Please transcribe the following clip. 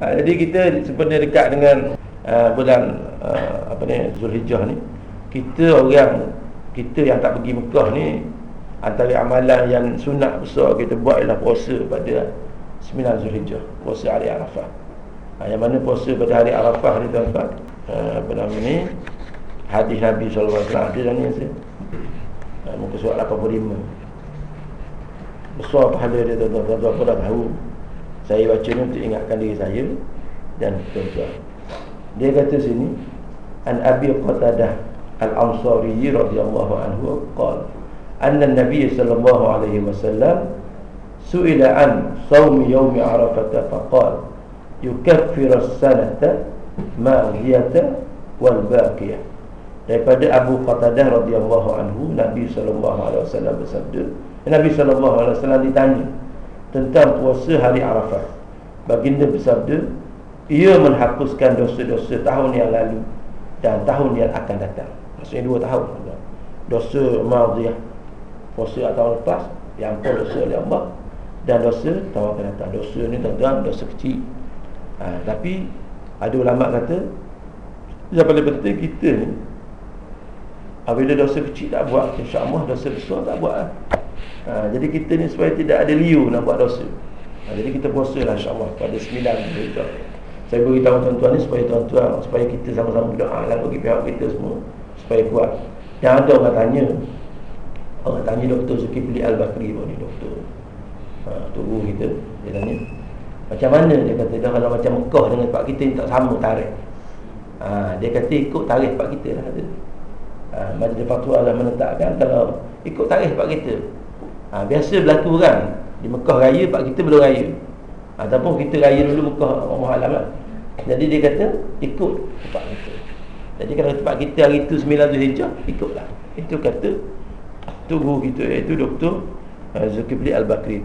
ha, Jadi kita sebenarnya dekat dengan uh, Bulan uh, Apa ni Zulhijjah ni Kita orang Kita yang tak pergi Mekah ni Antara amalan yang sunat besar Kita buat ialah puasa pada 9 Zulhijjah Puasa hari Arafah. Ha, Yang mana puasa pada hari Arafah ni tuan-tuan uh, Apa nama ni Hadis Nabi SAW Hadis ni saya Muka surat 85 Besar pahala dia tuan-tuan Tuan-tuan pun dah tahu Saya baca ni untuk ingatkan diri saya Dan tuan-tuan. Dia kata sini An Abi Qatadah Al-Ansari radhiyallahu anhu qala anna Nabi sallallahu alaihi wasallam su'ila an shaum yawm Arafah faqala yukaffiru as-sanata madhiyata wal baqiyah daripada Abu Qatadah radhiyallahu anhu Nabi sallallahu alaihi wasallam bersabda Nabi SAW ditanya Tentang puasa hari Arafah. Baginda bersabda Ia menghapuskan dosa-dosa tahun yang lalu Dan tahun yang akan datang. Maksudnya dua tahun Dosa Maldiyah Puasa tahun lepas Yang pun dosa oleh Allah Dan dosa tahun akan datang. Dosa ni tuan-tuan dosa kecil. Ha, Tapi Ada ulama kata Yang paling penting kita ni Apabila dosa kecil tak buat InsyaAllah dosa besar tak buat lah ha, Jadi kita ni supaya tidak ada liu nak buat dosa. Ha, Jadi kita puasa lah insyaAllah pada 9 Hijrah Saya beritahu tuan-tuan ni supaya tuan-tuan Supaya kita sama-sama berdoa lah bagi pihak kita semua Supaya kuat. Yang ada orang tanya Orang tanya Dr. Zulkifli Al-Bakri pun ni doktor. Ha, Tunggu kita Dia tanya. Macam mana? Dia kata Dia kalau macam Mekah dengan tempat kita ni tak sama tarikh. Ha, Dia kata ikut tarikh tempat kita lah kata. Ha, Majlis Fatwa lah menetapkan Kalau ikut tarikh tempat kita ha, Biasa berlaku kan Di Mekah raya Pak kita belum raya. Ataupun kita raya dulu Mekah Allah Alam lah Jadi dia kata Ikut tempat kita. Jadi kalau tempat kita hari itu 9 Zulhijjah Ikutlah. Itu kata Tunggu kita Iaitu Dr. Zulkifli Al-Bakri